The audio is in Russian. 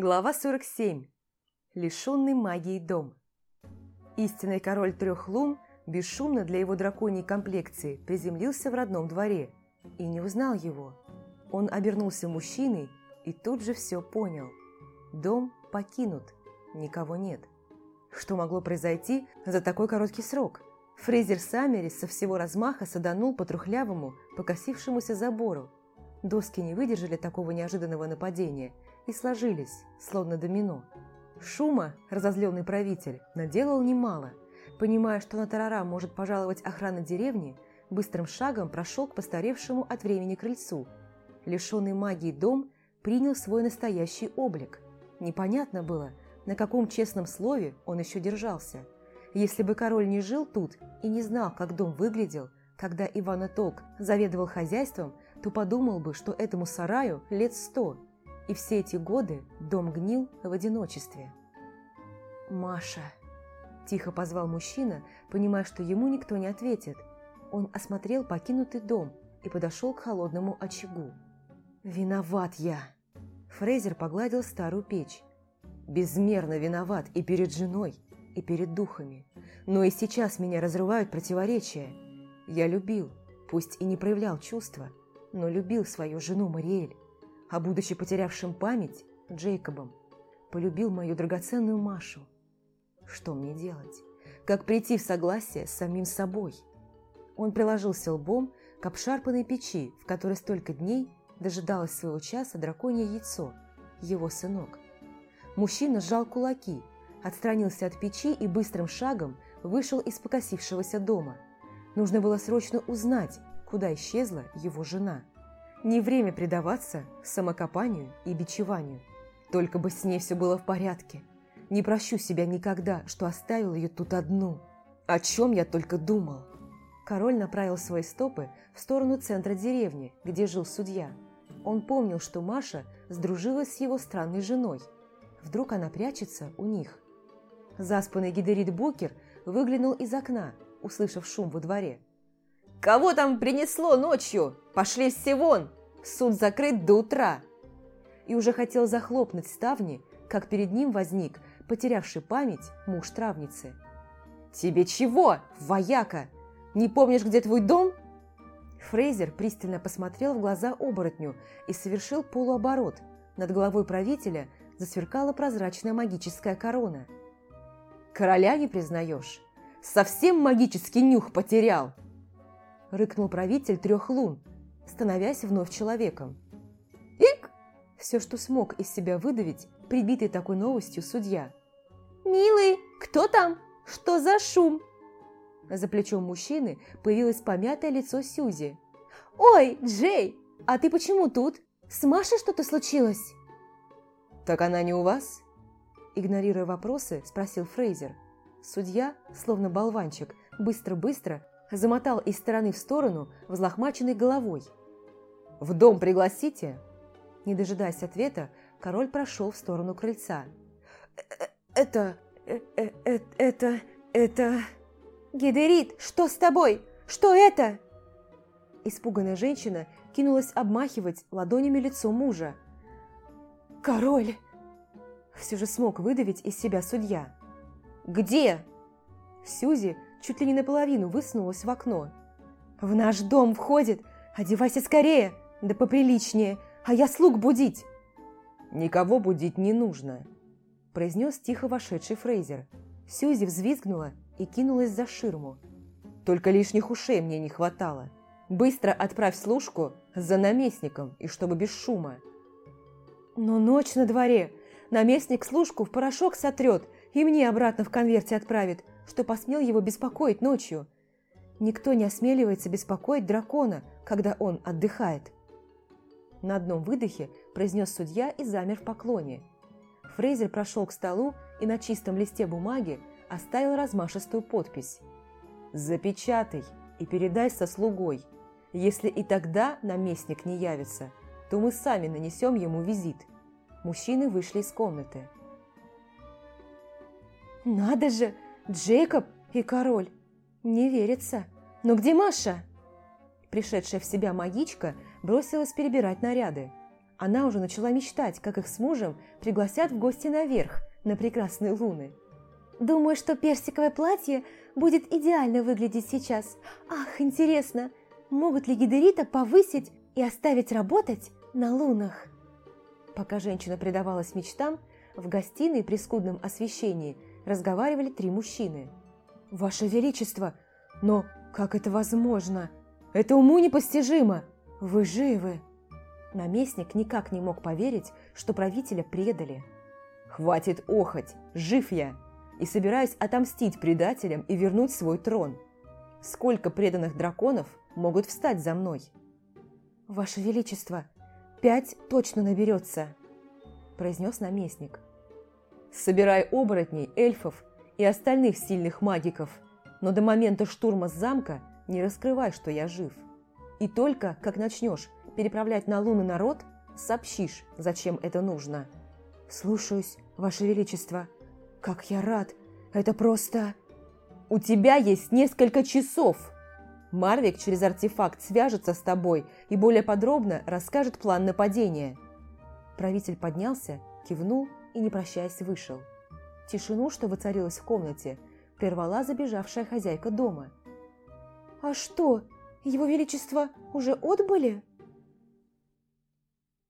Глава 47. Лишенный магии дом. Истинный король трех лун бесшумно для его драконьей комплекции приземлился в родном дворе и не узнал его. Он обернулся мужчиной и тут же все понял. Дом покинут, никого нет. Что могло произойти за такой короткий срок? Фрейзер Саммерис со всего размаха саданул по трухлявому, покосившемуся забору. Доски не выдержали такого неожиданного нападения – и сложились, словно домино. Шума, разозленный правитель, наделал немало. Понимая, что на Тарара может пожаловать охрана деревни, быстрым шагом прошел к постаревшему от времени крыльцу. Лишенный магии дом принял свой настоящий облик. Непонятно было, на каком честном слове он еще держался. Если бы король не жил тут и не знал, как дом выглядел, когда Иван Ток заведовал хозяйством, то подумал бы, что этому сараю лет сто – и все эти годы дом гнил в одиночестве. «Маша!» – тихо позвал мужчина, понимая, что ему никто не ответит. Он осмотрел покинутый дом и подошел к холодному очагу. «Виноват я!» Фрейзер погладил старую печь. «Безмерно виноват и перед женой, и перед духами. Но и сейчас меня разрывают противоречия. Я любил, пусть и не проявлял чувства, но любил свою жену Мариэль а будучи потерявшим память, Джейкобом, полюбил мою драгоценную Машу. Что мне делать? Как прийти в согласие с самим собой? Он приложился лбом к обшарпанной печи, в которой столько дней дожидалось своего часа драконье яйцо, его сынок. Мужчина сжал кулаки, отстранился от печи и быстрым шагом вышел из покосившегося дома. Нужно было срочно узнать, куда исчезла его жена. Не время предаваться самокопанию и бичеванию. Только бы с ней все было в порядке. Не прощу себя никогда, что оставил ее тут одну. О чем я только думал. Король направил свои стопы в сторону центра деревни, где жил судья. Он помнил, что Маша сдружилась с его странной женой. Вдруг она прячется у них. Заспанный Гидерит Букер выглянул из окна, услышав шум во дворе. «Кого там принесло ночью? Пошли все вон! Суд закрыт до утра!» И уже хотел захлопнуть ставни, как перед ним возник, потерявший память, муж травницы. «Тебе чего, вояка? Не помнишь, где твой дом?» Фрейзер пристально посмотрел в глаза оборотню и совершил полуоборот. Над головой правителя засверкала прозрачная магическая корона. «Короля не признаешь? Совсем магический нюх потерял!» – рыкнул правитель трех лун, становясь вновь человеком. «Ик!» – все, что смог из себя выдавить, прибитый такой новостью судья. «Милый, кто там? Что за шум?» За плечом мужчины появилось помятое лицо Сьюзи. «Ой, Джей, а ты почему тут? С Машей что-то случилось?» «Так она не у вас?» Игнорируя вопросы, спросил Фрейзер. Судья, словно болванчик, быстро-быстро замотал из стороны в сторону взлохмаченной головой. «В дом пригласите?» Не дожидаясь ответа, король прошел в сторону крыльца. «Это... это... это... это...» «Гидерит, что с тобой? Что это?» Испуганная женщина кинулась обмахивать ладонями лицо мужа. «Король!» Все же смог выдавить из себя судья. «Где?» Сюзи чуть ли не наполовину высунулась в окно. «В наш дом входит! Одевайся скорее! Да поприличнее! А я слуг будить!» «Никого будить не нужно!» произнес тихо вошедший Фрейзер. Сюзи взвизгнула и кинулась за ширму. «Только лишних ушей мне не хватало. Быстро отправь служку за наместником и чтобы без шума». «Но ночь на дворе. Наместник служку в порошок сотрет и мне обратно в конверте отправит что посмел его беспокоить ночью. Никто не осмеливается беспокоить дракона, когда он отдыхает. На одном выдохе произнес судья и замер в поклоне. Фрейзер прошел к столу и на чистом листе бумаги оставил размашистую подпись. «Запечатай и передай со слугой. Если и тогда наместник не явится, то мы сами нанесем ему визит». Мужчины вышли из комнаты. «Надо же! Джейкоб и король. Не верится. Но где Маша? Пришедшая в себя магичка бросилась перебирать наряды. Она уже начала мечтать, как их с мужем пригласят в гости наверх, на прекрасные луны. Думаю, что персиковое платье будет идеально выглядеть сейчас. Ах, интересно, могут ли Гидерита повысить и оставить работать на лунах? Пока женщина предавалась мечтам, в гостиной при скудном освещении разговаривали три мужчины. «Ваше Величество, но как это возможно? Это уму непостижимо! Вы живы!» Наместник никак не мог поверить, что правителя предали. «Хватит охоть! Жив я! И собираюсь отомстить предателям и вернуть свой трон. Сколько преданных драконов могут встать за мной?» «Ваше Величество, пять точно наберется!» произнес наместник. «Собирай оборотней, эльфов и остальных сильных магиков, но до момента штурма замка не раскрывай, что я жив. И только, как начнешь переправлять на Луны народ, сообщишь, зачем это нужно». «Слушаюсь, Ваше Величество. Как я рад! Это просто...» «У тебя есть несколько часов!» Марвик через артефакт свяжется с тобой и более подробно расскажет план нападения. Правитель поднялся, кивнул и, не прощаясь, вышел. Тишину, что воцарилась в комнате, прервала забежавшая хозяйка дома. «А что, его величество уже отбыли?»